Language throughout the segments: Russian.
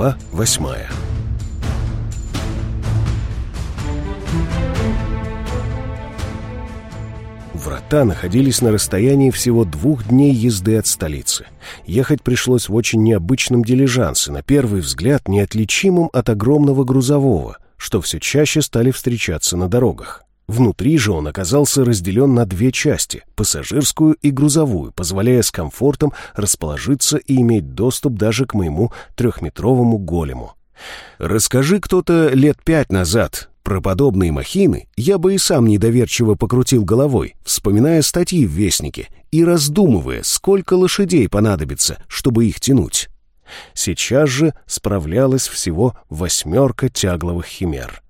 Глава восьмая Врата находились на расстоянии всего двух дней езды от столицы. Ехать пришлось в очень необычном дилижансе, на первый взгляд неотличимым от огромного грузового, что все чаще стали встречаться на дорогах. Внутри же он оказался разделен на две части — пассажирскую и грузовую, позволяя с комфортом расположиться и иметь доступ даже к моему трехметровому голему. Расскажи кто-то лет пять назад про подобные махины, я бы и сам недоверчиво покрутил головой, вспоминая статьи в Вестнике и раздумывая, сколько лошадей понадобится, чтобы их тянуть. Сейчас же справлялась всего восьмерка тягловых химер.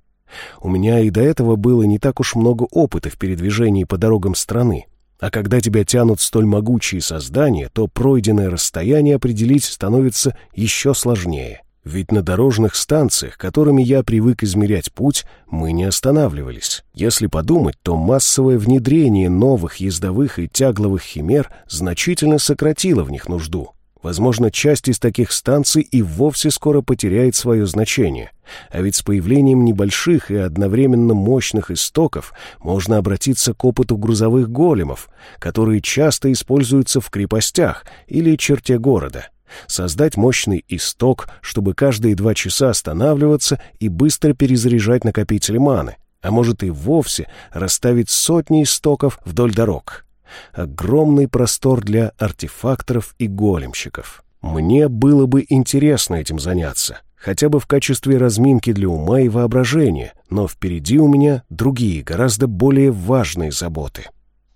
У меня и до этого было не так уж много опыта в передвижении по дорогам страны. А когда тебя тянут столь могучие создания, то пройденное расстояние определить становится еще сложнее. Ведь на дорожных станциях, которыми я привык измерять путь, мы не останавливались. Если подумать, то массовое внедрение новых ездовых и тягловых химер значительно сократило в них нужду. Возможно, часть из таких станций и вовсе скоро потеряет свое значение. А ведь с появлением небольших и одновременно мощных истоков можно обратиться к опыту грузовых големов, которые часто используются в крепостях или черте города. Создать мощный исток, чтобы каждые два часа останавливаться и быстро перезаряжать накопители маны, а может и вовсе расставить сотни истоков вдоль дорог огромный простор для артефакторов и големщиков. Мне было бы интересно этим заняться, хотя бы в качестве разминки для ума и воображения, но впереди у меня другие, гораздо более важные заботы.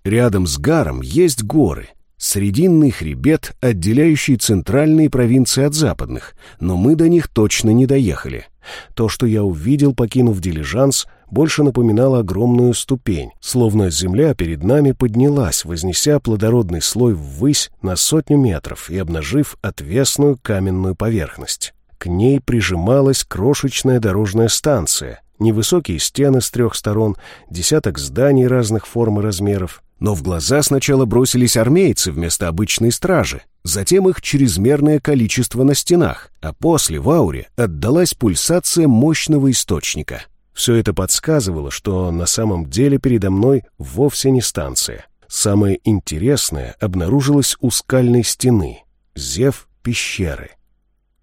Рядом с Гаром есть горы, срединный хребет, отделяющий центральные провинции от западных, но мы до них точно не доехали. То, что я увидел, покинув дилижанс, больше напоминало огромную ступень, словно земля перед нами поднялась, вознеся плодородный слой ввысь на сотню метров и обнажив отвесную каменную поверхность. К ней прижималась крошечная дорожная станция, невысокие стены с трех сторон, десяток зданий разных форм и размеров. Но в глаза сначала бросились армейцы вместо обычной стражи, затем их чрезмерное количество на стенах, а после в ауре отдалась пульсация мощного источника — все это подсказывало, что на самом деле передо мной вовсе не станция. Самое интересное обнаружилось у скальной стены — зев пещеры.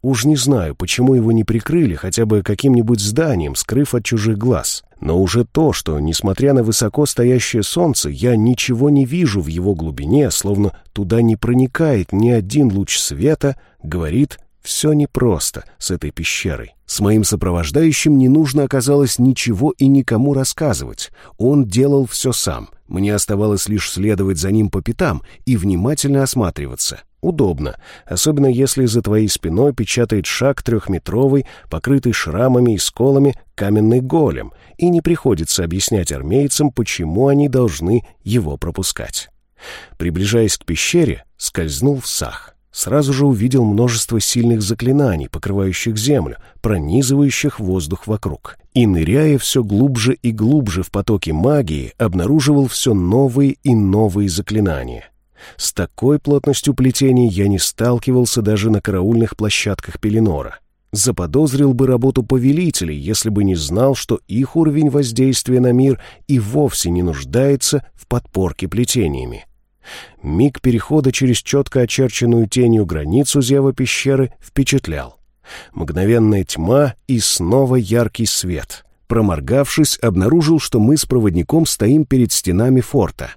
Уж не знаю, почему его не прикрыли хотя бы каким-нибудь зданием, скрыв от чужих глаз. Но уже то, что, несмотря на высоко стоящее солнце, я ничего не вижу в его глубине, словно туда не проникает ни один луч света, говорит все непросто с этой пещерой. С моим сопровождающим не нужно оказалось ничего и никому рассказывать. Он делал все сам. Мне оставалось лишь следовать за ним по пятам и внимательно осматриваться. Удобно, особенно если за твоей спиной печатает шаг трехметровый, покрытый шрамами и сколами каменный голем, и не приходится объяснять армейцам, почему они должны его пропускать. Приближаясь к пещере, скользнул в сах сразу же увидел множество сильных заклинаний, покрывающих землю, пронизывающих воздух вокруг. И, ныряя все глубже и глубже в потоки магии, обнаруживал все новые и новые заклинания. С такой плотностью плетений я не сталкивался даже на караульных площадках Пеленора. Заподозрил бы работу повелителей, если бы не знал, что их уровень воздействия на мир и вовсе не нуждается в подпорке плетениями. Миг перехода через четко очерченную тенью границу зева пещеры впечатлял. Мгновенная тьма и снова яркий свет. Проморгавшись, обнаружил, что мы с проводником стоим перед стенами форта.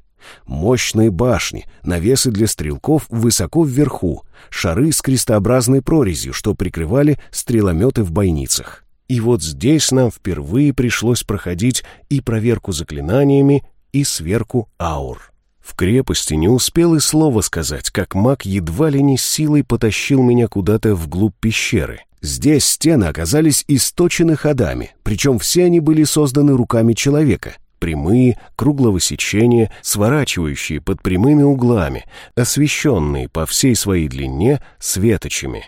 Мощные башни, навесы для стрелков высоко вверху, шары с крестообразной прорезью, что прикрывали стрелометы в бойницах. И вот здесь нам впервые пришлось проходить и проверку заклинаниями, и сверку аур. В крепости не успел и слова сказать, как маг едва ли не силой потащил меня куда-то вглубь пещеры. Здесь стены оказались источены ходами, причем все они были созданы руками человека. Прямые, круглого сечения, сворачивающие под прямыми углами, освещенные по всей своей длине светочами.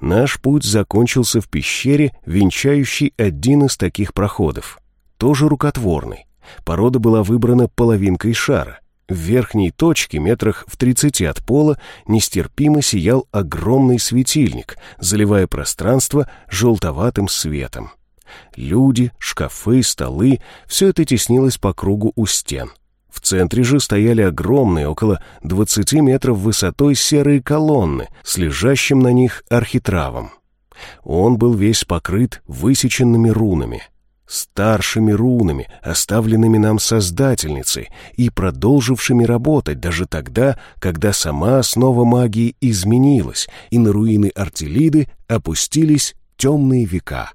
Наш путь закончился в пещере, венчающей один из таких проходов. Тоже рукотворный. Порода была выбрана половинкой шара — В верхней точке, метрах в тридцати от пола, нестерпимо сиял огромный светильник, заливая пространство желтоватым светом. Люди, шкафы, столы — все это теснилось по кругу у стен. В центре же стояли огромные, около 20 метров высотой серые колонны с лежащим на них архитравом. Он был весь покрыт высеченными рунами — старшими рунами, оставленными нам Создательницей и продолжившими работать даже тогда, когда сама основа магии изменилась, и на руины Артелиды опустились темные века.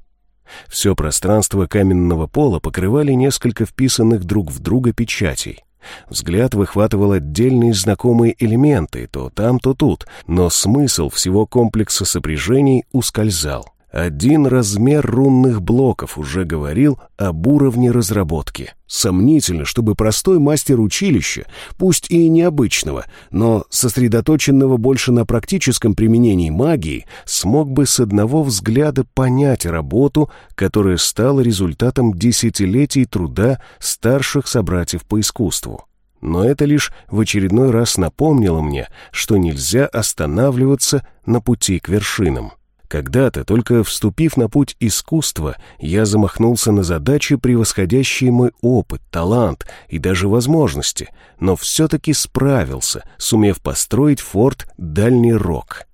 Все пространство каменного пола покрывали несколько вписанных друг в друга печатей. Взгляд выхватывал отдельные знакомые элементы, то там, то тут, но смысл всего комплекса сопряжений ускользал. Один размер рунных блоков уже говорил об уровне разработки. Сомнительно, чтобы простой мастер училища, пусть и необычного, но сосредоточенного больше на практическом применении магии, смог бы с одного взгляда понять работу, которая стала результатом десятилетий труда старших собратьев по искусству. Но это лишь в очередной раз напомнило мне, что нельзя останавливаться на пути к вершинам. Когда-то, только вступив на путь искусства, я замахнулся на задачи, превосходящие мой опыт, талант и даже возможности, но все-таки справился, сумев построить форт «Дальний Рок».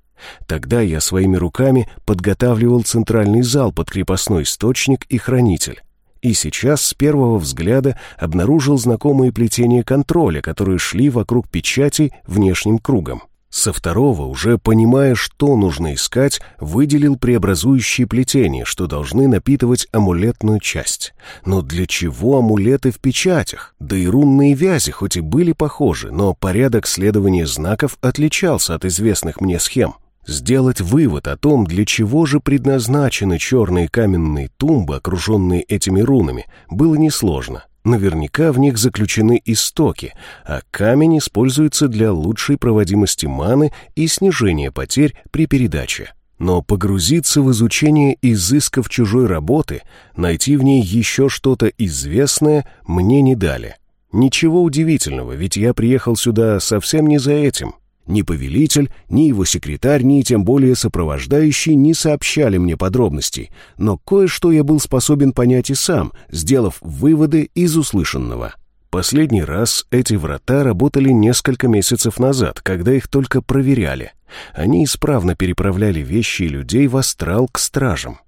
Тогда я своими руками подготавливал центральный зал под крепостной источник и хранитель. И сейчас с первого взгляда обнаружил знакомые плетения контроля, которые шли вокруг печати внешним кругом. Со второго, уже понимая, что нужно искать, выделил преобразующие плетения, что должны напитывать амулетную часть. Но для чего амулеты в печатях? Да и рунные вязи хоть и были похожи, но порядок следования знаков отличался от известных мне схем. Сделать вывод о том, для чего же предназначены черные каменные тумбы, окруженные этими рунами, было несложно. Наверняка в них заключены истоки, а камень используется для лучшей проводимости маны и снижения потерь при передаче. Но погрузиться в изучение изысков чужой работы, найти в ней еще что-то известное, мне не дали. Ничего удивительного, ведь я приехал сюда совсем не за этим. Ни повелитель, ни его секретарь, ни тем более сопровождающий не сообщали мне подробностей, но кое-что я был способен понять и сам, сделав выводы из услышанного. Последний раз эти врата работали несколько месяцев назад, когда их только проверяли. Они исправно переправляли вещи и людей в астрал к стражам.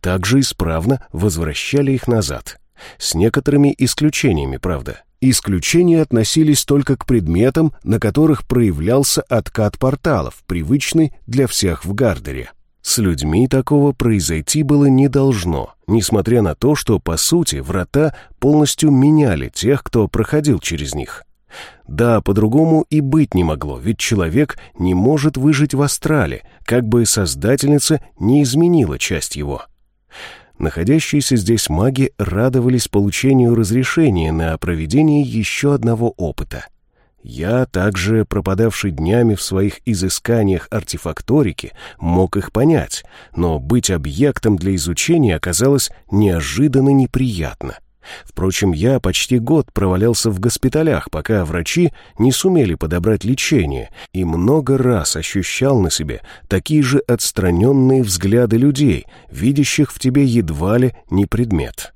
Также исправно возвращали их назад. С некоторыми исключениями, правда. Исключения относились только к предметам, на которых проявлялся откат порталов, привычный для всех в Гардере. С людьми такого произойти было не должно, несмотря на то, что, по сути, врата полностью меняли тех, кто проходил через них. Да, по-другому и быть не могло, ведь человек не может выжить в астрале, как бы создательница не изменила часть его. Находящиеся здесь маги радовались получению разрешения на проведение еще одного опыта. Я, также пропадавший днями в своих изысканиях артефакторики, мог их понять, но быть объектом для изучения оказалось неожиданно неприятно. Впрочем, я почти год провалялся в госпиталях, пока врачи не сумели подобрать лечение, и много раз ощущал на себе такие же отстраненные взгляды людей, видящих в тебе едва ли не предмет.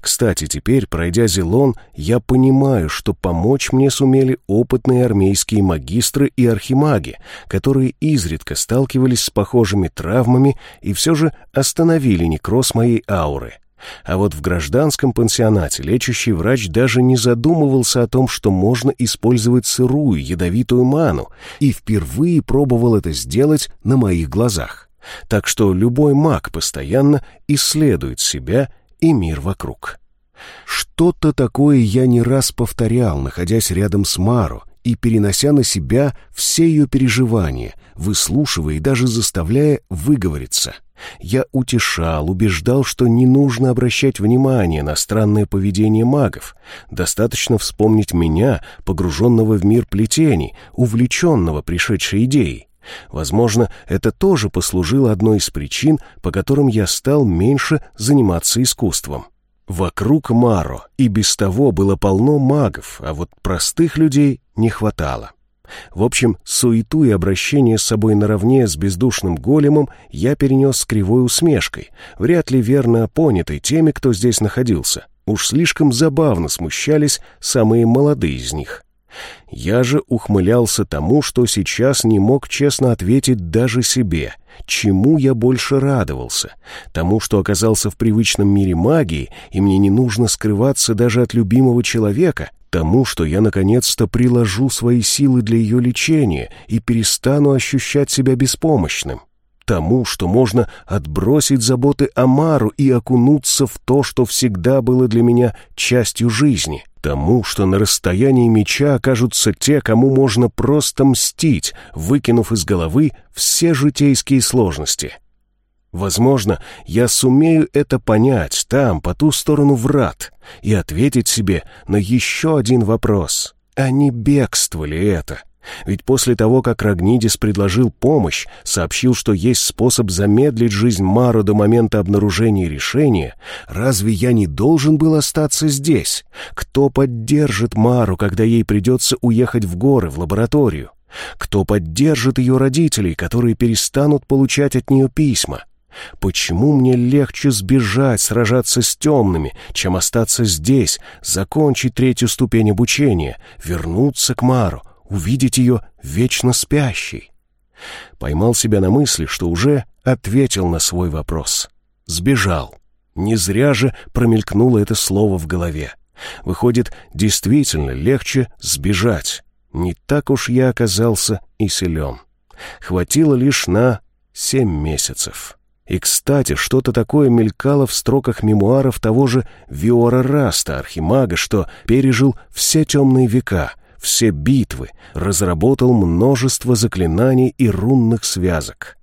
Кстати, теперь, пройдя Зелон, я понимаю, что помочь мне сумели опытные армейские магистры и архимаги, которые изредка сталкивались с похожими травмами и все же остановили некроз моей ауры — а вот в гражданском пансионате лечащий врач даже не задумывался о том, что можно использовать сырую ядовитую ману, и впервые пробовал это сделать на моих глазах. Так что любой маг постоянно исследует себя и мир вокруг. Что-то такое я не раз повторял, находясь рядом с Мару, и перенося на себя все ее переживания, выслушивая и даже заставляя выговориться — я утешал, убеждал, что не нужно обращать внимание на странное поведение магов. Достаточно вспомнить меня, погруженного в мир плетений, увлеченного пришедшей идеей. Возможно, это тоже послужило одной из причин, по которым я стал меньше заниматься искусством. Вокруг Маро и без того было полно магов, а вот простых людей не хватало. В общем, суету и обращение с собой наравне с бездушным големом я перенес с кривой усмешкой, вряд ли верно понятой теми, кто здесь находился. Уж слишком забавно смущались самые молодые из них. Я же ухмылялся тому, что сейчас не мог честно ответить даже себе. Чему я больше радовался? Тому, что оказался в привычном мире магии, и мне не нужно скрываться даже от любимого человека? Тому, что я наконец-то приложу свои силы для ее лечения и перестану ощущать себя беспомощным? Тому, что можно отбросить заботы о Мару и окунуться в то, что всегда было для меня частью жизни? Тому, что на расстоянии меча окажутся те, кому можно просто мстить, выкинув из головы все житейские сложности. Возможно, я сумею это понять там, по ту сторону врат, и ответить себе на еще один вопрос. А не бегство ли это? Ведь после того, как Рагнидис предложил помощь, сообщил, что есть способ замедлить жизнь Мару до момента обнаружения решения, разве я не должен был остаться здесь? Кто поддержит Мару, когда ей придется уехать в горы, в лабораторию? Кто поддержит ее родителей, которые перестанут получать от нее письма? Почему мне легче сбежать, сражаться с темными, чем остаться здесь, закончить третью ступень обучения, вернуться к Мару, увидеть ее вечно спящей. Поймал себя на мысли, что уже ответил на свой вопрос. Сбежал. Не зря же промелькнуло это слово в голове. Выходит, действительно легче сбежать. Не так уж я оказался и силен. Хватило лишь на семь месяцев. И, кстати, что-то такое мелькало в строках мемуаров того же Виора Раста, архимага, что пережил все темные века, все битвы, разработал множество заклинаний и рунных связок.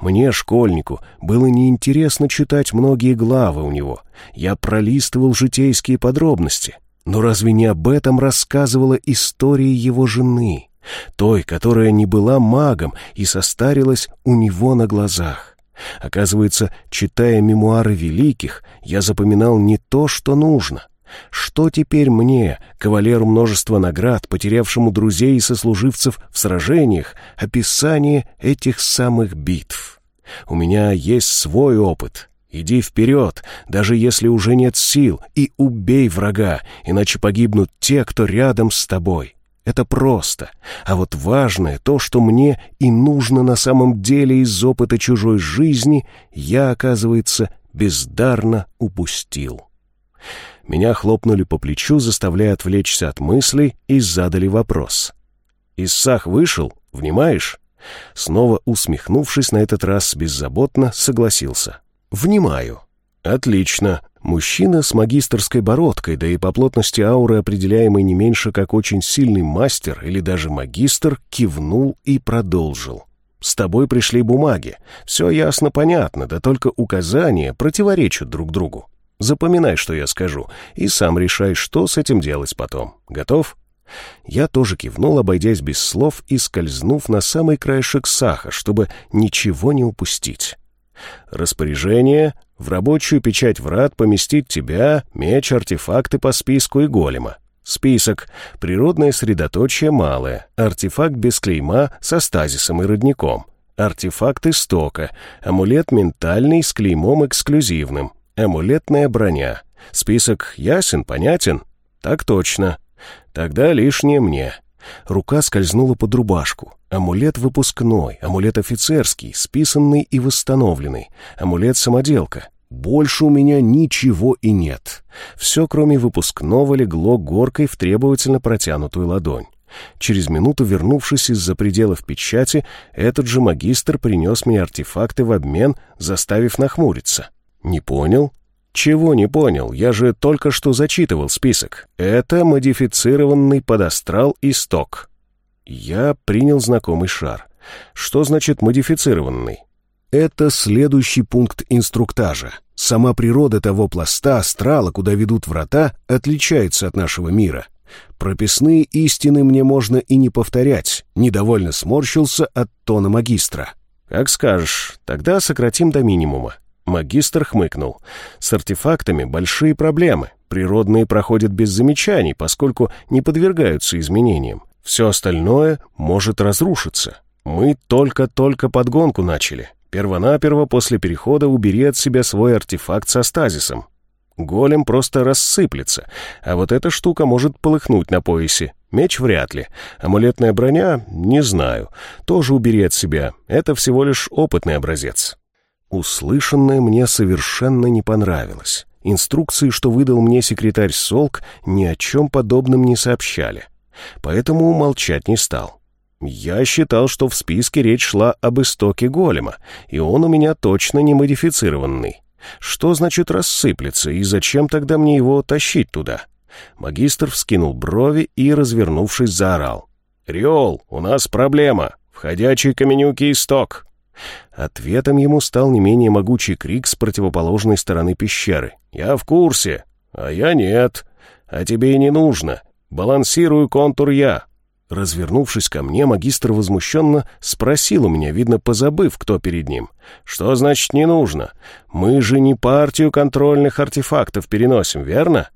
Мне, школьнику, было неинтересно читать многие главы у него. Я пролистывал житейские подробности. Но разве не об этом рассказывала история его жены, той, которая не была магом и состарилась у него на глазах? Оказывается, читая мемуары великих, я запоминал не то, что нужно, что теперь мне, кавалеру множества наград, потерявшему друзей и сослуживцев в сражениях, описание этих самых битв? У меня есть свой опыт. Иди вперед, даже если уже нет сил, и убей врага, иначе погибнут те, кто рядом с тобой. Это просто. А вот важное, то, что мне и нужно на самом деле из опыта чужой жизни, я, оказывается, бездарно упустил. Меня хлопнули по плечу, заставляя отвлечься от мыслей, и задали вопрос. «Иссах вышел? Внимаешь?» Снова усмехнувшись на этот раз беззаботно, согласился. «Внимаю». «Отлично. Мужчина с магистрской бородкой, да и по плотности ауры, определяемой не меньше как очень сильный мастер или даже магистр, кивнул и продолжил. «С тобой пришли бумаги. Все ясно-понятно, да только указания противоречат друг другу. Запоминай, что я скажу, и сам решай, что с этим делать потом. Готов?» Я тоже кивнул, обойдясь без слов и скользнув на самый краешек саха, чтобы ничего не упустить. Распоряжение в рабочую печать врат поместить тебя, меч, артефакты по списку и голема. Список. Природное средоточие малое. Артефакт без клейма со стазисом и родником. Артефакт истока. Амулет ментальный с клеймом эксклюзивным. Амулетная броня. Список ясен, понятен? Так точно. Тогда лишнее мне. Рука скользнула под рубашку. Амулет выпускной, амулет офицерский, списанный и восстановленный, амулет-самоделка. Больше у меня ничего и нет. Все, кроме выпускного, легло горкой в требовательно протянутую ладонь. Через минуту, вернувшись из-за пределов печати, этот же магистр принес мне артефакты в обмен, заставив нахмуриться. «Не понял?» «Чего не понял? Я же только что зачитывал список. Это модифицированный подастрал исток». Я принял знакомый шар. Что значит модифицированный? Это следующий пункт инструктажа. Сама природа того пласта астрала, куда ведут врата, отличается от нашего мира. Прописные истины мне можно и не повторять. Недовольно сморщился от тона магистра. Как скажешь, тогда сократим до минимума. Магистр хмыкнул. С артефактами большие проблемы. Природные проходят без замечаний, поскольку не подвергаются изменениям. Все остальное может разрушиться. Мы только-только подгонку начали. Первонаперво после перехода убери от себя свой артефакт со стазисом. Голем просто рассыплется, а вот эта штука может полыхнуть на поясе. Меч вряд ли. Амулетная броня — не знаю. Тоже убери от себя. Это всего лишь опытный образец. Услышанное мне совершенно не понравилось. Инструкции, что выдал мне секретарь Солк, ни о чем подобном не сообщали. Поэтому умолчать не стал. Я считал, что в списке речь шла об истоке голема, и он у меня точно не модифицированный. Что значит рассыплется, и зачем тогда мне его тащить туда? Магистр вскинул брови и, развернувшись, заорал. «Риол, у нас проблема! Входячий каменюки исток!» Ответом ему стал не менее могучий крик с противоположной стороны пещеры. «Я в курсе, а я нет. А тебе и не нужно. Балансирую контур я. Развернувшись ко мне, магистр возмущенно спросил у меня, видно, позабыв, кто перед ним. «Что значит не нужно? Мы же не партию контрольных артефактов переносим, верно?»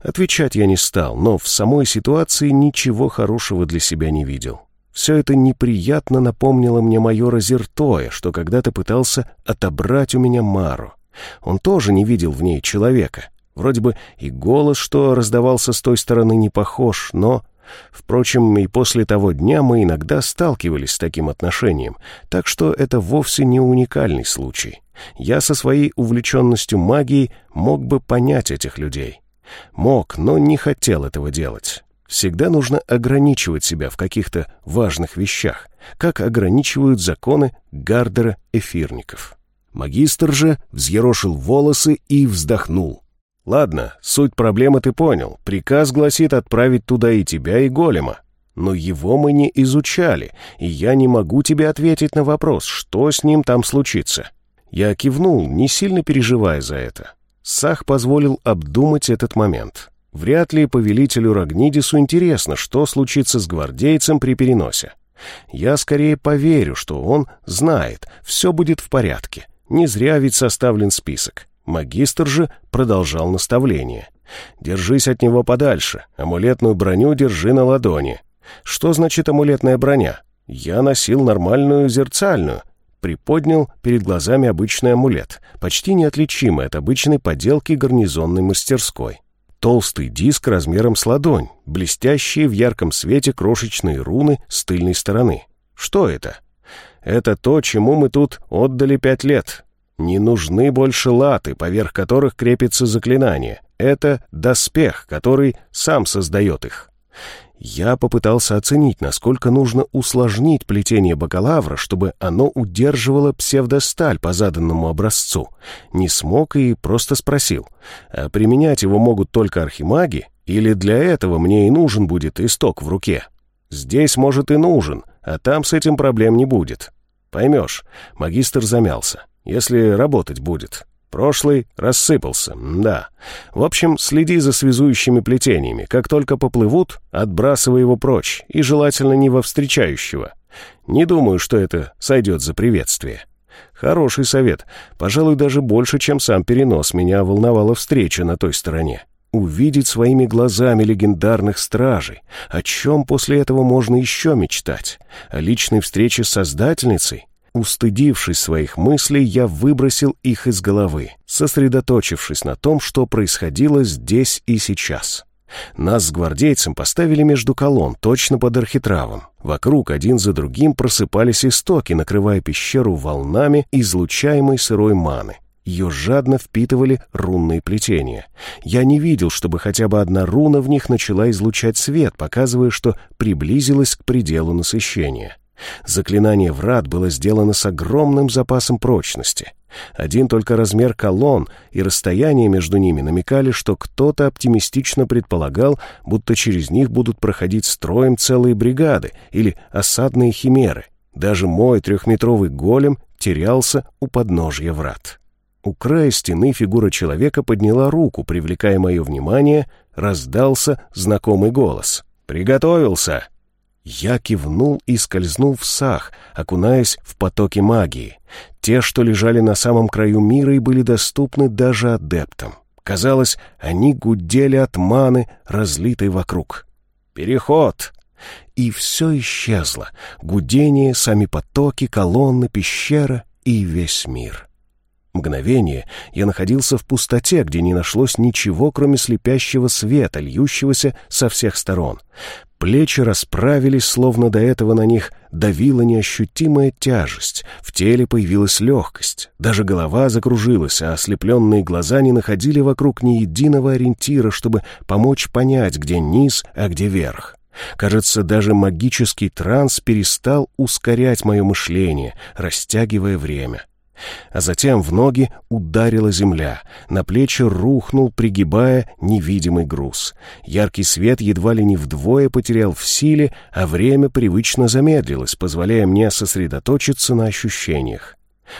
Отвечать я не стал, но в самой ситуации ничего хорошего для себя не видел. Все это неприятно напомнило мне майора Зертоя, что когда-то пытался отобрать у меня Мару. Он тоже не видел в ней человека. Вроде бы и голос, что раздавался с той стороны, не похож, но Впрочем, и после того дня мы иногда сталкивались с таким отношением, так что это вовсе не уникальный случай. Я со своей увлеченностью магией мог бы понять этих людей. Мог, но не хотел этого делать. Всегда нужно ограничивать себя в каких-то важных вещах, как ограничивают законы Гардера эфирников. Магистр же взъерошил волосы и вздохнул. Ладно, суть проблемы ты понял. Приказ гласит отправить туда и тебя, и голема. Но его мы не изучали, и я не могу тебе ответить на вопрос, что с ним там случится. Я кивнул, не сильно переживая за это. Сах позволил обдумать этот момент. Вряд ли повелителю Рагнидису интересно, что случится с гвардейцем при переносе. Я скорее поверю, что он знает, все будет в порядке. Не зря ведь составлен список. Магистр же продолжал наставление. «Держись от него подальше. Амулетную броню держи на ладони». «Что значит амулетная броня?» «Я носил нормальную зерцальную». Приподнял перед глазами обычный амулет, почти неотличимый от обычной поделки гарнизонной мастерской. Толстый диск размером с ладонь, блестящие в ярком свете крошечные руны с тыльной стороны. Что это? Это то, чему мы тут отдали пять лет. Не нужны больше латы, поверх которых крепится заклинание. Это доспех, который сам создает их. Я попытался оценить, насколько нужно усложнить плетение бакалавра, чтобы оно удерживало псевдосталь по заданному образцу. Не смог и просто спросил, а применять его могут только архимаги, или для этого мне и нужен будет исток в руке? Здесь, может, и нужен, а там с этим проблем не будет. Поймешь, магистр замялся если работать будет. Прошлый рассыпался, да. В общем, следи за связующими плетениями. Как только поплывут, отбрасывай его прочь, и желательно не во встречающего. Не думаю, что это сойдет за приветствие. Хороший совет. Пожалуй, даже больше, чем сам перенос, меня волновала встреча на той стороне. Увидеть своими глазами легендарных стражей. О чем после этого можно еще мечтать? О личной встрече с Создательницей? Устыдившись своих мыслей, я выбросил их из головы, сосредоточившись на том, что происходило здесь и сейчас. Нас с гвардейцем поставили между колонн, точно под архитравом. Вокруг один за другим просыпались истоки, накрывая пещеру волнами излучаемой сырой маны. Ее жадно впитывали рунные плетения. Я не видел, чтобы хотя бы одна руна в них начала излучать свет, показывая, что приблизилась к пределу насыщения. Заклинание врат было сделано с огромным запасом прочности. Один только размер колонн и расстояние между ними намекали, что кто-то оптимистично предполагал, будто через них будут проходить строем целые бригады или осадные химеры. Даже мой трехметровый голем терялся у подножья врат. У края стены фигура человека подняла руку, привлекая мое внимание, раздался знакомый голос. «Приготовился!» Я кивнул и скользнул в сах, окунаясь в потоки магии. Те, что лежали на самом краю мира и были доступны даже адептам. Казалось, они гудели от маны, разлитой вокруг. «Переход!» И все исчезло. Гудение, сами потоки, колонны, пещера и весь мир. Мгновение я находился в пустоте, где не нашлось ничего, кроме слепящего света, льющегося со всех сторон. Плечи расправились, словно до этого на них давила неощутимая тяжесть. В теле появилась легкость. Даже голова закружилась, а ослепленные глаза не находили вокруг ни единого ориентира, чтобы помочь понять, где низ, а где верх. Кажется, даже магический транс перестал ускорять мое мышление, растягивая время. А затем в ноги ударила земля, на плечи рухнул, пригибая невидимый груз. Яркий свет едва ли не вдвое потерял в силе, а время привычно замедлилось, позволяя мне сосредоточиться на ощущениях.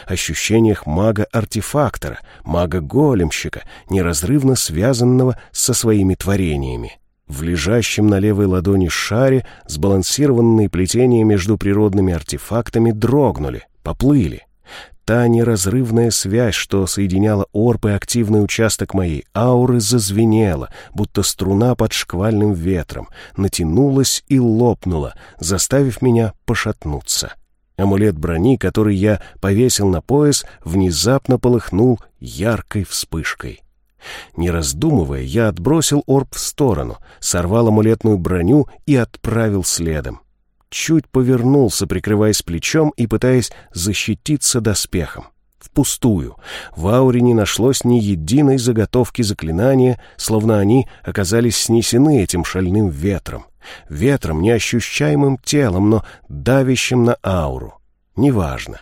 Ощущениях мага-артефактора, мага-големщика, неразрывно связанного со своими творениями. В лежащем на левой ладони шаре сбалансированные плетения между природными артефактами дрогнули, поплыли. Та неразрывная связь, что соединяла орб и активный участок моей ауры, зазвенела, будто струна под шквальным ветром, натянулась и лопнула, заставив меня пошатнуться. Амулет брони, который я повесил на пояс, внезапно полыхнул яркой вспышкой. Не раздумывая, я отбросил орб в сторону, сорвал амулетную броню и отправил следом чуть повернулся, прикрываясь плечом и пытаясь защититься доспехом. Впустую. В ауре не нашлось ни единой заготовки заклинания, словно они оказались снесены этим шальным ветром. Ветром, неощущаемым телом, но давящим на ауру. Неважно.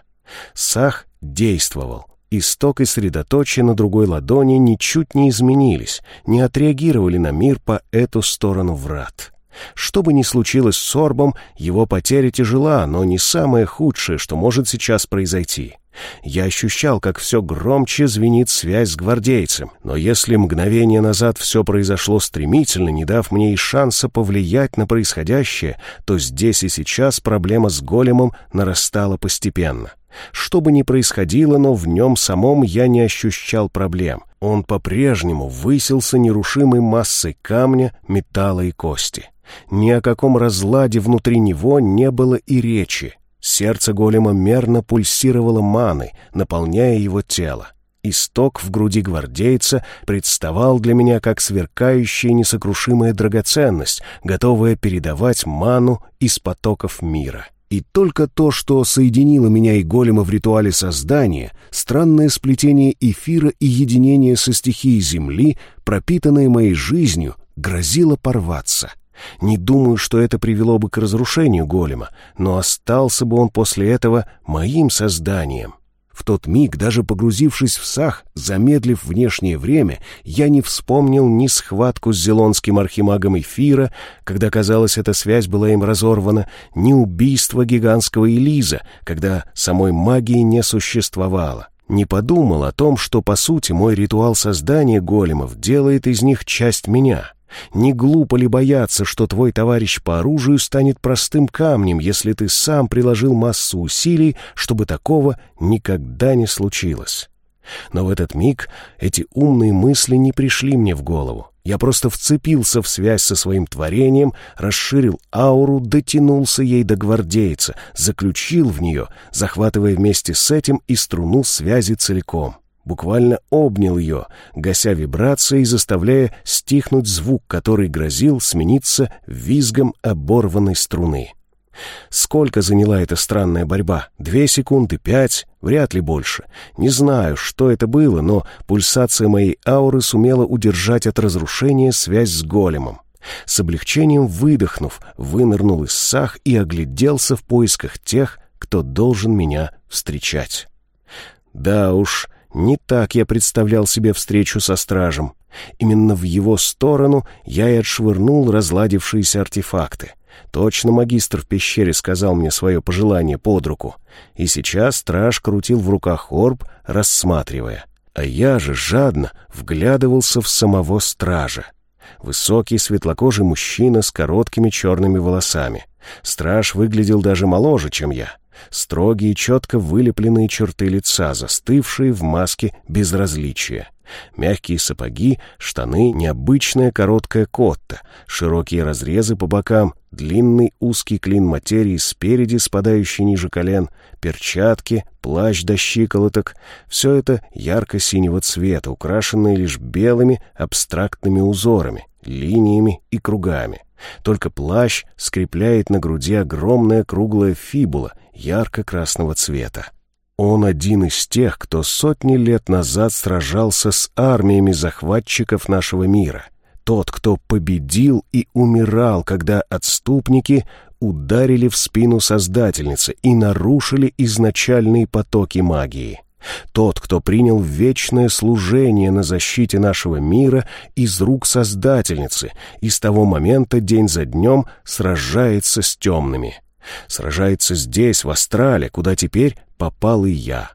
Сах действовал. Исток и средоточие на другой ладони ничуть не изменились, не отреагировали на мир по эту сторону врат. Что бы ни случилось с Сорбом, его потеря тяжела, но не самое худшее, что может сейчас произойти. Я ощущал, как все громче звенит связь с гвардейцем, но если мгновение назад все произошло стремительно, не дав мне и шанса повлиять на происходящее, то здесь и сейчас проблема с големом нарастала постепенно. Что бы ни происходило, но в нем самом я не ощущал проблем. Он по-прежнему высился нерушимой массой камня, металла и кости. Ни о каком разладе внутри него не было и речи. Сердце голема мерно пульсировало маной, наполняя его тело. Исток в груди гвардейца представал для меня как сверкающая несокрушимая драгоценность, готовая передавать ману из потоков мира. И только то, что соединило меня и голема в ритуале создания, странное сплетение эфира и единение со стихией земли, пропитанное моей жизнью, грозило порваться — не думаю, что это привело бы к разрушению голема, но остался бы он после этого моим созданием. В тот миг, даже погрузившись в сах, замедлив внешнее время, я не вспомнил ни схватку с зелонским архимагом Эфира, когда, казалось, эта связь была им разорвана, ни убийство гигантского Элиза, когда самой магии не существовало. Не подумал о том, что, по сути, мой ритуал создания големов делает из них часть меня — не глупо ли бояться, что твой товарищ по оружию станет простым камнем, если ты сам приложил массу усилий, чтобы такого никогда не случилось? Но в этот миг эти умные мысли не пришли мне в голову. Я просто вцепился в связь со своим творением, расширил ауру, дотянулся ей до гвардейца, заключил в нее, захватывая вместе с этим и струну связи целиком буквально обнял ее, гася вибрации и заставляя стихнуть звук, который грозил смениться визгом оборванной струны. Сколько заняла эта странная борьба? Две секунды, пять? Вряд ли больше. Не знаю, что это было, но пульсация моей ауры сумела удержать от разрушения связь с големом. С облегчением выдохнув, вынырнул из сах и огляделся в поисках тех, кто должен меня встречать. Да уж, не так я представлял себе встречу со стражем. Именно в его сторону я и отшвырнул разладившиеся артефакты. Точно магистр в пещере сказал мне свое пожелание под руку. И сейчас страж крутил в руках орб, рассматривая. А я же жадно вглядывался в самого стража. Высокий светлокожий мужчина с короткими черными волосами. Страж выглядел даже моложе, чем я. Строгие, четко вылепленные черты лица, застывшие в маске безразличия. Мягкие сапоги, штаны, необычная короткая котта, широкие разрезы по бокам, длинный узкий клин материи спереди, спадающий ниже колен, перчатки, плащ до щиколоток — все это ярко-синего цвета, украшенное лишь белыми абстрактными узорами, линиями и кругами. Только плащ скрепляет на груди огромная круглая фибула ярко-красного цвета. Он один из тех, кто сотни лет назад сражался с армиями захватчиков нашего мира. Тот, кто победил и умирал, когда отступники ударили в спину Создательницы и нарушили изначальные потоки магии. Тот, кто принял вечное служение на защите нашего мира из рук Создательницы и с того момента день за днем сражается с темными. Сражается здесь, в Астрале, куда теперь попал и я.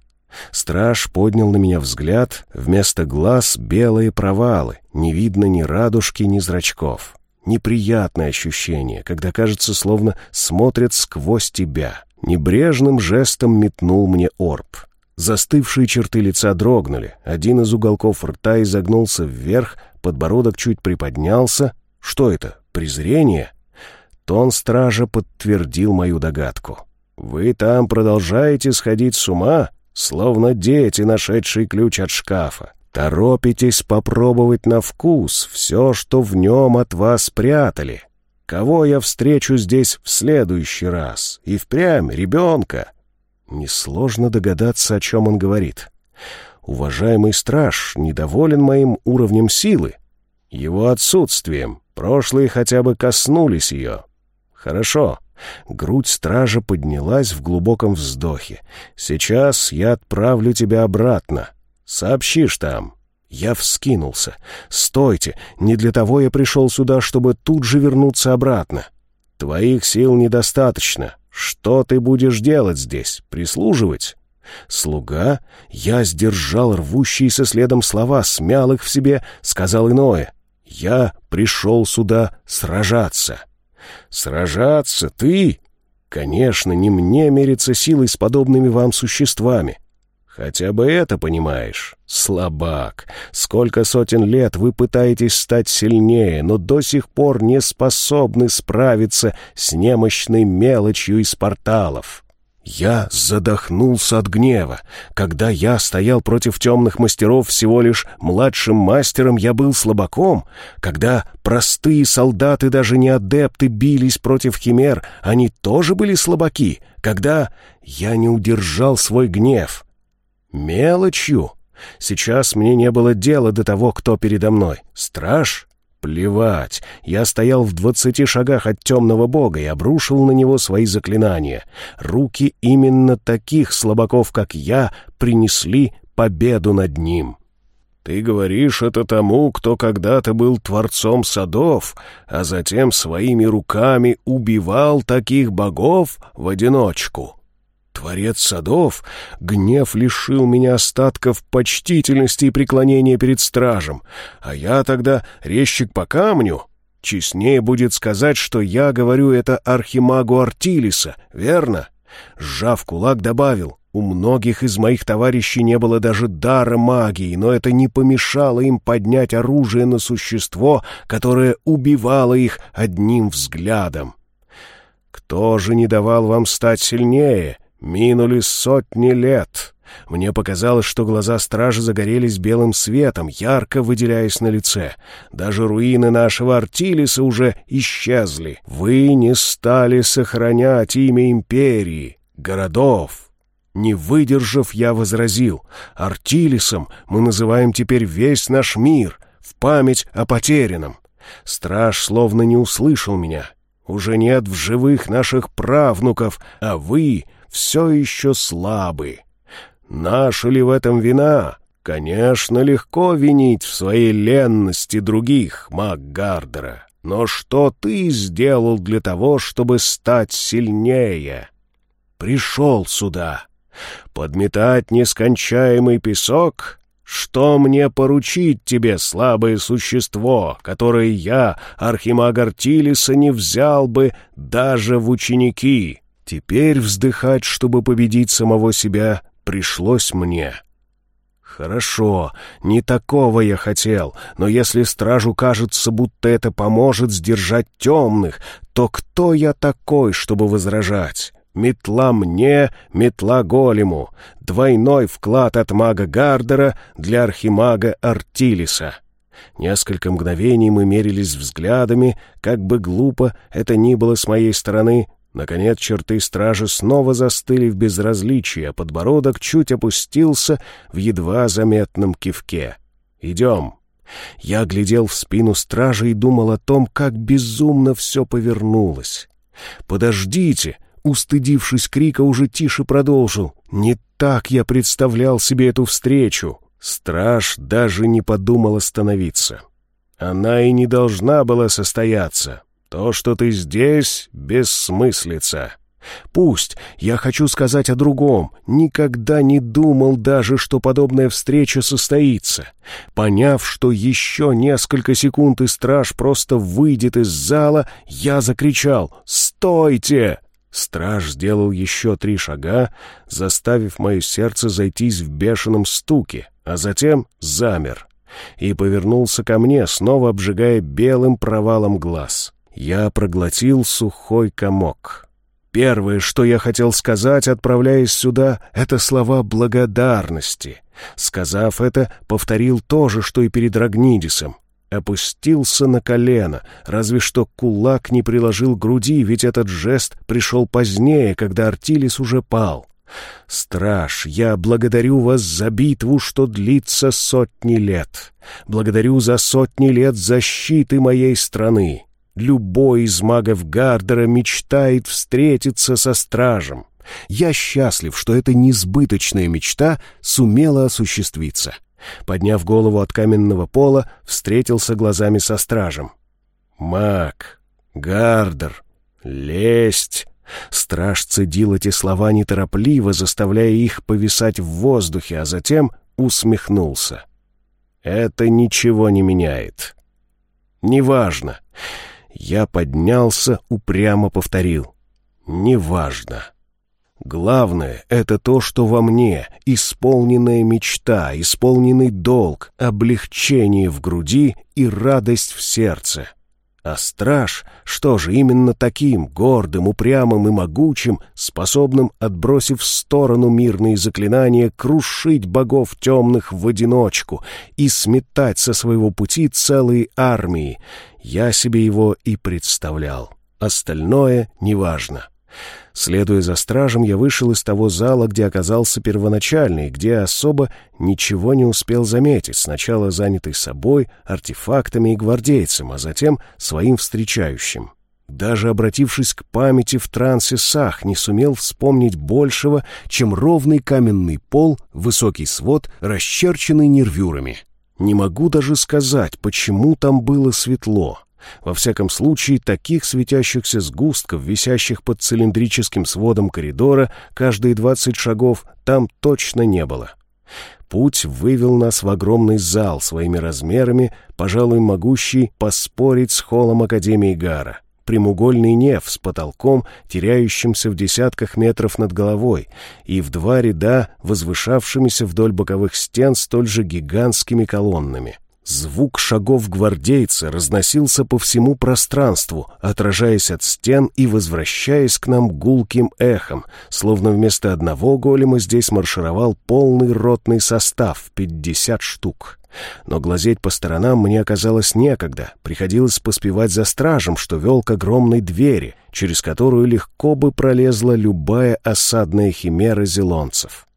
Страж поднял на меня взгляд, вместо глаз белые провалы, не видно ни радужки, ни зрачков. Неприятное ощущение, когда кажется, словно смотрят сквозь тебя. Небрежным жестом метнул мне орб. Застывшие черты лица дрогнули, один из уголков рта изогнулся вверх, подбородок чуть приподнялся. Что это, презрение? Тон стража подтвердил мою догадку. «Вы там продолжаете сходить с ума, словно дети, нашедшие ключ от шкафа. Торопитесь попробовать на вкус все, что в нем от вас прятали. Кого я встречу здесь в следующий раз? И впрямь ребенка?» Несложно догадаться, о чем он говорит. «Уважаемый страж недоволен моим уровнем силы, его отсутствием. Прошлые хотя бы коснулись ее. «Хорошо». Грудь стража поднялась в глубоком вздохе. «Сейчас я отправлю тебя обратно. Сообщишь там». Я вскинулся. «Стойте! Не для того я пришел сюда, чтобы тут же вернуться обратно. Твоих сил недостаточно. Что ты будешь делать здесь? Прислуживать?» Слуга, я сдержал рвущиеся следом слова, смял их в себе, сказал иное. «Я пришел сюда сражаться». Сражаться ты? Конечно, не мне мериться силой с подобными вам существами. Хотя бы это понимаешь, слабак. Сколько сотен лет вы пытаетесь стать сильнее, но до сих пор не способны справиться с немощной мелочью из порталов. Я задохнулся от гнева. Когда я стоял против темных мастеров всего лишь младшим мастером, я был слабаком. Когда простые солдаты, даже не адепты, бились против химер, они тоже были слабаки. Когда я не удержал свой гнев. Мелочью. Сейчас мне не было дела до того, кто передо мной. Страж Плевать. Я стоял в двадцати шагах от темного бога и обрушил на него свои заклинания. Руки именно таких слабаков, как я, принесли победу над ним. Ты говоришь это тому, кто когда-то был творцом садов, а затем своими руками убивал таких богов в одиночку. Творец садов, гнев лишил меня остатков почтительности и преклонения перед стражем, а я тогда резчик по камню. Честнее будет сказать, что я говорю это архимагу Артилиса, верно? Сжав кулак, добавил, у многих из моих товарищей не было даже дара магии, но это не помешало им поднять оружие на существо, которое убивало их одним взглядом. Кто же не давал вам стать сильнее?» Минули сотни лет. Мне показалось, что глаза стражи загорелись белым светом, ярко выделяясь на лице. Даже руины нашего Артилиса уже исчезли. Вы не стали сохранять имя империи, городов. Не выдержав, я возразил. Артилисом мы называем теперь весь наш мир, в память о потерянном. Страж словно не услышал меня. Уже нет в живых наших правнуков, а вы все еще слабы. Наша ли в этом вина? Конечно, легко винить в своей ленности других, маг Гардера. Но что ты сделал для того, чтобы стать сильнее? Пришел сюда. Подметать нескончаемый песок? Что мне поручить тебе, слабое существо, которое я, архимаг Артилиса, не взял бы даже в ученики? Теперь вздыхать, чтобы победить самого себя, пришлось мне. Хорошо, не такого я хотел, но если стражу кажется, будто это поможет сдержать темных, то кто я такой, чтобы возражать? Метла мне, метла голему. Двойной вклад от мага Гардера для архимага Артилиса. Несколько мгновений мы мерились взглядами, как бы глупо это ни было с моей стороны. Наконец черты стражи снова застыли в безразличии, а подбородок чуть опустился в едва заметном кивке. «Идем». Я глядел в спину стражи и думал о том, как безумно все повернулось. «Подождите!» устыдившись крика, уже тише продолжил. «Не так я представлял себе эту встречу!» Страж даже не подумал остановиться. Она и не должна была состояться. То, что ты здесь, бессмыслица. Пусть, я хочу сказать о другом, никогда не думал даже, что подобная встреча состоится. Поняв, что еще несколько секунд и страж просто выйдет из зала, я закричал «Стойте!» Страж сделал еще три шага, заставив мое сердце зайтись в бешеном стуке, а затем замер и повернулся ко мне, снова обжигая белым провалом глаз. Я проглотил сухой комок. Первое, что я хотел сказать, отправляясь сюда, это слова благодарности. Сказав это, повторил то же, что и перед Рагнидисом опустился на колено, разве что кулак не приложил груди, ведь этот жест пришел позднее, когда Артилис уже пал. «Страж, я благодарю вас за битву, что длится сотни лет. Благодарю за сотни лет защиты моей страны. Любой из магов Гардера мечтает встретиться со стражем. Я счастлив, что эта несбыточная мечта сумела осуществиться». Подняв голову от каменного пола, встретился глазами со стражем. «Маг! Гардер! Лесть!» Страж цедил эти слова неторопливо, заставляя их повисать в воздухе, а затем усмехнулся. «Это ничего не меняет. Неважно». Я поднялся, упрямо повторил. «Неважно». Главное — это то, что во мне, исполненная мечта, исполненный долг, облегчение в груди и радость в сердце. А страж, что же именно таким, гордым, упрямым и могучим, способным, отбросив в сторону мирные заклинания, крушить богов темных в одиночку и сметать со своего пути целые армии, я себе его и представлял. Остальное неважно. Следуя за стражем, я вышел из того зала, где оказался первоначальный, где особо ничего не успел заметить, сначала занятый собой, артефактами и гвардейцем, а затем своим встречающим. Даже обратившись к памяти в трансе Сах, не сумел вспомнить большего, чем ровный каменный пол, высокий свод, расчерченный нервюрами. Не могу даже сказать, почему там было светло. Во всяком случае, таких светящихся сгустков, висящих под цилиндрическим сводом коридора, каждые двадцать шагов, там точно не было. Путь вывел нас в огромный зал своими размерами, пожалуй, могущий поспорить с холлом Академии Гара прямоугольный неф с потолком, теряющимся в десятках метров над головой, и в два ряда возвышавшимися вдоль боковых стен столь же гигантскими колоннами. Звук шагов гвардейца разносился по всему пространству, отражаясь от стен и возвращаясь к нам гулким эхом, словно вместо одного голема здесь маршировал полный ротный состав — пятьдесят штук. Но глазеть по сторонам мне оказалось некогда, приходилось поспевать за стражем, что вел к огромной двери, через которую легко бы пролезла любая осадная химера зелонцев.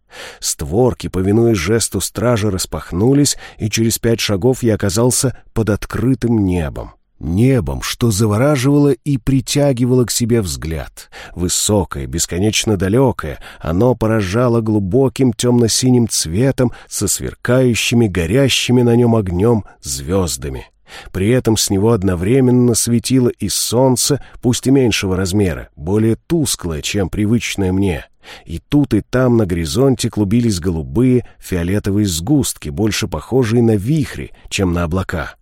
Створки, повинуясь жесту стражи, распахнулись, и через пять шагов я оказался под открытым небом. Небом, что завораживало и притягивало к себе взгляд. Высокое, бесконечно далекое, оно поражало глубоким темно-синим цветом со сверкающими, горящими на нем огнем звездами. При этом с него одновременно светило и солнце, пусть и меньшего размера, более тусклое, чем привычное мне — И тут и там на горизонте клубились голубые, фиолетовые сгустки, больше похожие на вихри, чем на облака.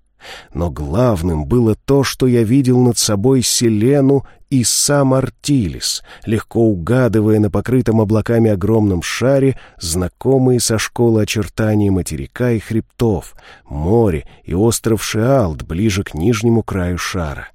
Но главным было то, что я видел над собой Селену и сам Артилис, легко угадывая на покрытом облаками огромном шаре знакомые со школы очертания материка и хребтов, море и остров Шиалд ближе к нижнему краю шара.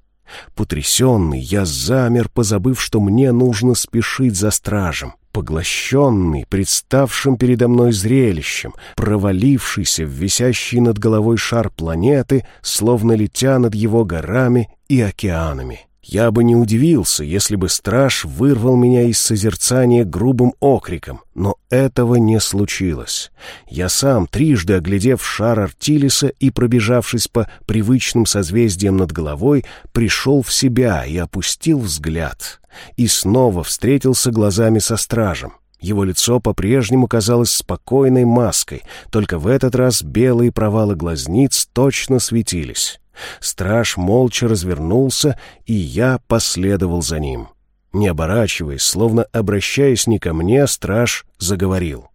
Потрясенный, я замер, позабыв, что мне нужно спешить за стражем. Поглощенный, представшим передо мной зрелищем, провалившийся в висящий над головой шар планеты, словно летя над его горами и океанами. Я бы не удивился, если бы страж вырвал меня из созерцания грубым окриком, но этого не случилось. Я сам, трижды оглядев шар Артилиса и пробежавшись по привычным созвездиям над головой, пришел в себя и опустил взгляд. И снова встретился глазами со стражем. Его лицо по-прежнему казалось спокойной маской, только в этот раз белые провалы глазниц точно светились. Страж молча развернулся, и я последовал за ним. Не оборачиваясь, словно обращаясь не ко мне, страж заговорил.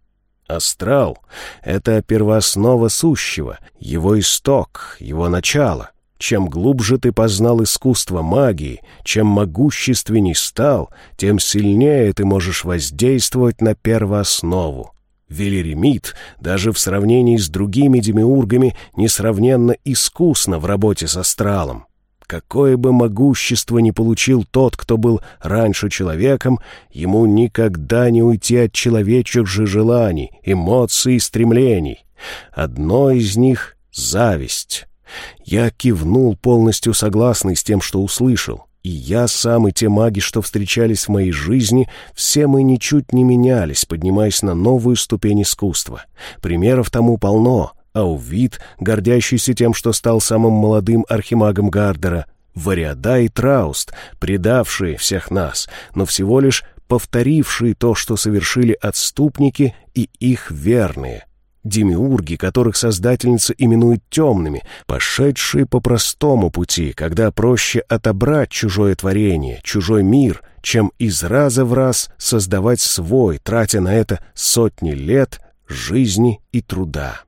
Астрал — это первооснова сущего, его исток, его начало. Чем глубже ты познал искусство магии, чем могущественней стал, тем сильнее ты можешь воздействовать на первооснову. Велеремит, даже в сравнении с другими демиургами, несравненно искусно в работе с астралом. Какое бы могущество ни получил тот, кто был раньше человеком, ему никогда не уйти от человечьих же желаний, эмоций и стремлений. Одно из них — зависть. Я кивнул, полностью согласный с тем, что услышал. И я сам, и те маги, что встречались в моей жизни, все мы ничуть не менялись, поднимаясь на новую ступень искусства. Примеров тому полно, а Увид, гордящийся тем, что стал самым молодым архимагом Гардера, Вариада и Трауст, предавшие всех нас, но всего лишь повторившие то, что совершили отступники и их верные, демиурги, которых создательница именует темными, пошедшие по простому пути, когда проще отобрать чужое творение, чужой мир, чем из раза в раз создавать свой, тратя на это сотни лет жизни и труда.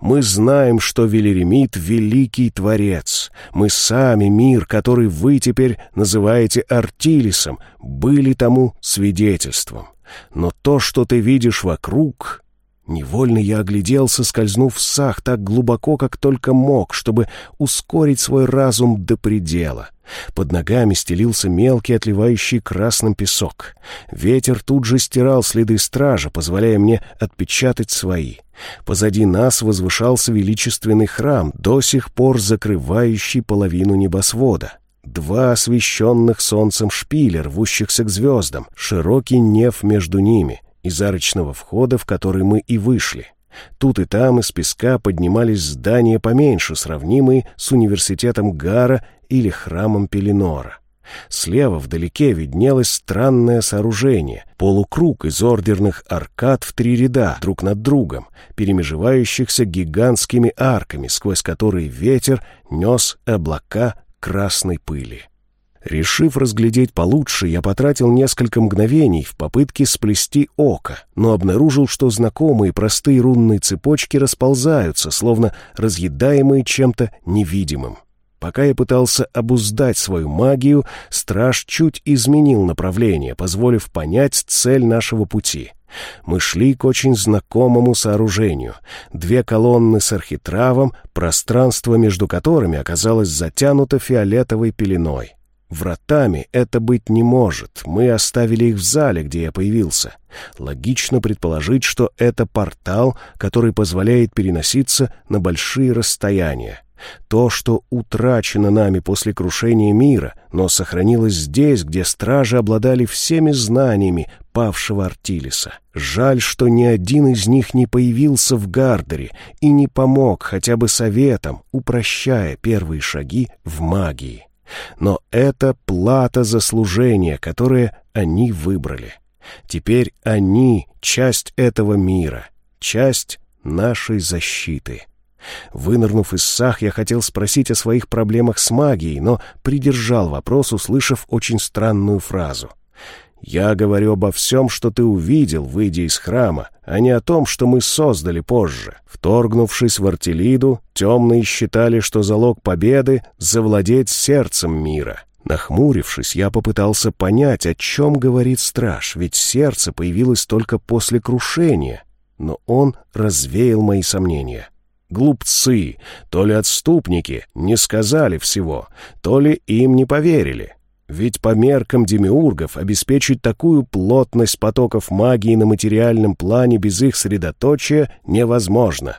Мы знаем, что Велеремит — великий творец. Мы сами, мир, который вы теперь называете Артилисом, были тому свидетельством. Но то, что ты видишь вокруг, Невольно я огляделся, скользнув в сах так глубоко, как только мог, чтобы ускорить свой разум до предела. Под ногами стелился мелкий, отливающий красным песок. Ветер тут же стирал следы стража, позволяя мне отпечатать свои. Позади нас возвышался величественный храм, до сих пор закрывающий половину небосвода. Два освещенных солнцем шпиля, рвущихся к звездам, широкий неф между ними — из арочного входа, в который мы и вышли. Тут и там из песка поднимались здания поменьше, сравнимые с университетом Гара или храмом Пеленора. Слева вдалеке виднелось странное сооружение, полукруг из ордерных аркад в три ряда друг над другом, перемежевающихся гигантскими арками, сквозь которые ветер нес облака красной пыли. Решив разглядеть получше, я потратил несколько мгновений в попытке сплести око, но обнаружил, что знакомые простые рунные цепочки расползаются, словно разъедаемые чем-то невидимым. Пока я пытался обуздать свою магию, страж чуть изменил направление, позволив понять цель нашего пути. Мы шли к очень знакомому сооружению. Две колонны с архитравом, пространство между которыми оказалось затянуто фиолетовой пеленой. Вратами это быть не может. Мы оставили их в зале, где я появился. Логично предположить, что это портал, который позволяет переноситься на большие расстояния. То, что утрачено нами после крушения мира, но сохранилось здесь, где стражи обладали всеми знаниями павшего Артилиса. Жаль, что ни один из них не появился в Гардере и не помог хотя бы советом, упрощая первые шаги в магии. Но это плата за служение, которое они выбрали. Теперь они — часть этого мира, часть нашей защиты. Вынырнув из сах, я хотел спросить о своих проблемах с магией, но придержал вопрос, услышав очень странную фразу. Я говорю обо всем, что ты увидел, выйдя из храма, а не о том, что мы создали позже. Вторгнувшись в Артелиду, темные считали, что залог победы — завладеть сердцем мира. Нахмурившись, я попытался понять, о чем говорит страж, ведь сердце появилось только после крушения. Но он развеял мои сомнения. Глупцы, то ли отступники, не сказали всего, то ли им не поверили. Ведь по меркам демиургов обеспечить такую плотность потоков магии на материальном плане без их средоточия невозможно.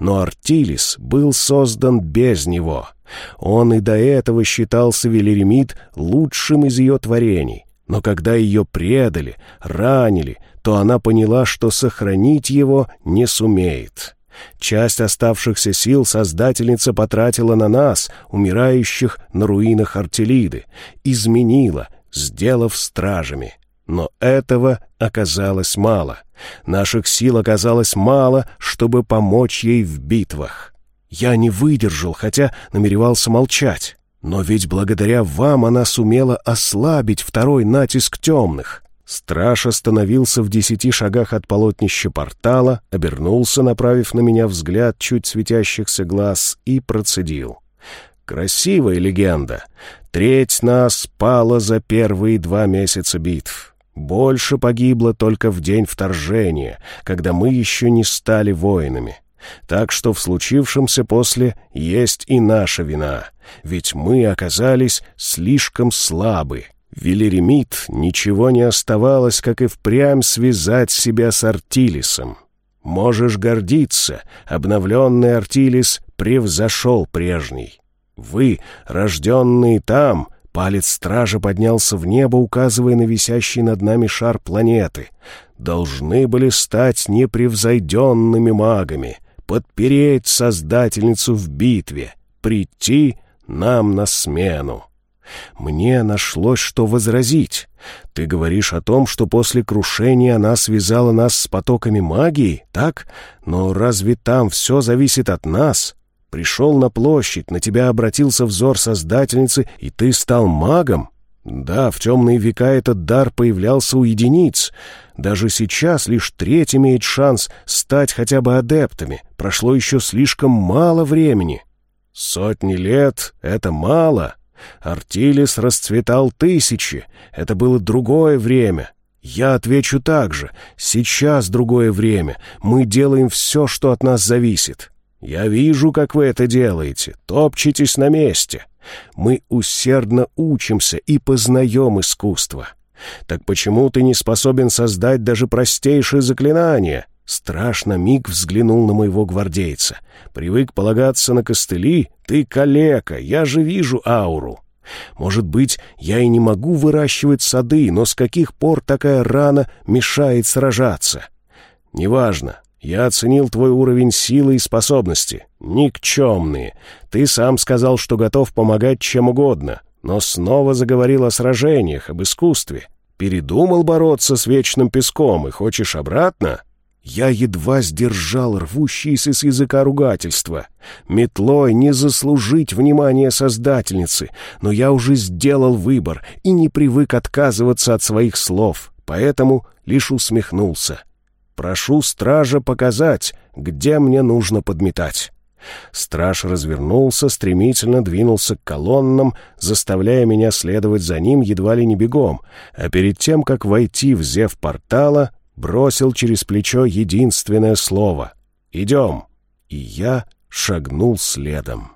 Но Артилис был создан без него. Он и до этого считался Велеремит лучшим из ее творений. Но когда ее предали, ранили, то она поняла, что сохранить его не сумеет. Часть оставшихся сил Создательница потратила на нас, умирающих на руинах Артелиды, изменила, сделав стражами. Но этого оказалось мало. Наших сил оказалось мало, чтобы помочь ей в битвах. Я не выдержал, хотя намеревался молчать. Но ведь благодаря вам она сумела ослабить второй натиск темных. Страж остановился в десяти шагах от полотнища портала, обернулся, направив на меня взгляд чуть светящихся глаз, и процедил. «Красивая легенда. Треть нас пала за первые два месяца битв. Больше погибло только в день вторжения, когда мы еще не стали воинами. Так что в случившемся после есть и наша вина, ведь мы оказались слишком слабы, Велеремит ничего не оставалось, как и впрямь связать себя с Артилисом. Можешь гордиться, обновленный Артилис превзошел прежний. Вы, рожденные там, палец стража поднялся в небо, указывая на висящий над нами шар планеты, должны были стать непревзойденными магами, подпереть Создательницу в битве, прийти нам на смену. Мне нашлось, что возразить. Ты говоришь о том, что после крушения она связала нас с потоками магии, так? Но разве там все зависит от нас? Пришел на площадь, на тебя обратился взор Создательницы, и ты стал магом? Да, в темные века этот дар появлялся у единиц. Даже сейчас лишь треть имеет шанс стать хотя бы адептами. Прошло еще слишком мало времени. Сотни лет — это мало. Артилис расцветал тысячи. Это было другое время. Я отвечу так же. Сейчас другое время. Мы делаем все, что от нас зависит. Я вижу, как вы это делаете. Топчетесь на месте. Мы усердно учимся и познаем искусство. Так почему ты не способен создать даже простейшее заклинание? Страшно миг взглянул на моего гвардейца. Привык полагаться на костыли? Ты калека, я же вижу ауру. Может быть, я и не могу выращивать сады, но с каких пор такая рана мешает сражаться? Неважно. Я оценил твой уровень силы и способности. Никчемные. Ты сам сказал, что готов помогать чем угодно, но снова заговорил о сражениях, об искусстве. Передумал бороться с вечным песком и хочешь обратно? Я едва сдержал рвущиеся с языка ругательства. Метлой не заслужить внимания Создательницы, но я уже сделал выбор и не привык отказываться от своих слов, поэтому лишь усмехнулся. «Прошу стража показать, где мне нужно подметать». Страж развернулся, стремительно двинулся к колоннам, заставляя меня следовать за ним едва ли не бегом, а перед тем, как войти в зев портала, бросил через плечо единственное слово «Идем!» И я шагнул следом.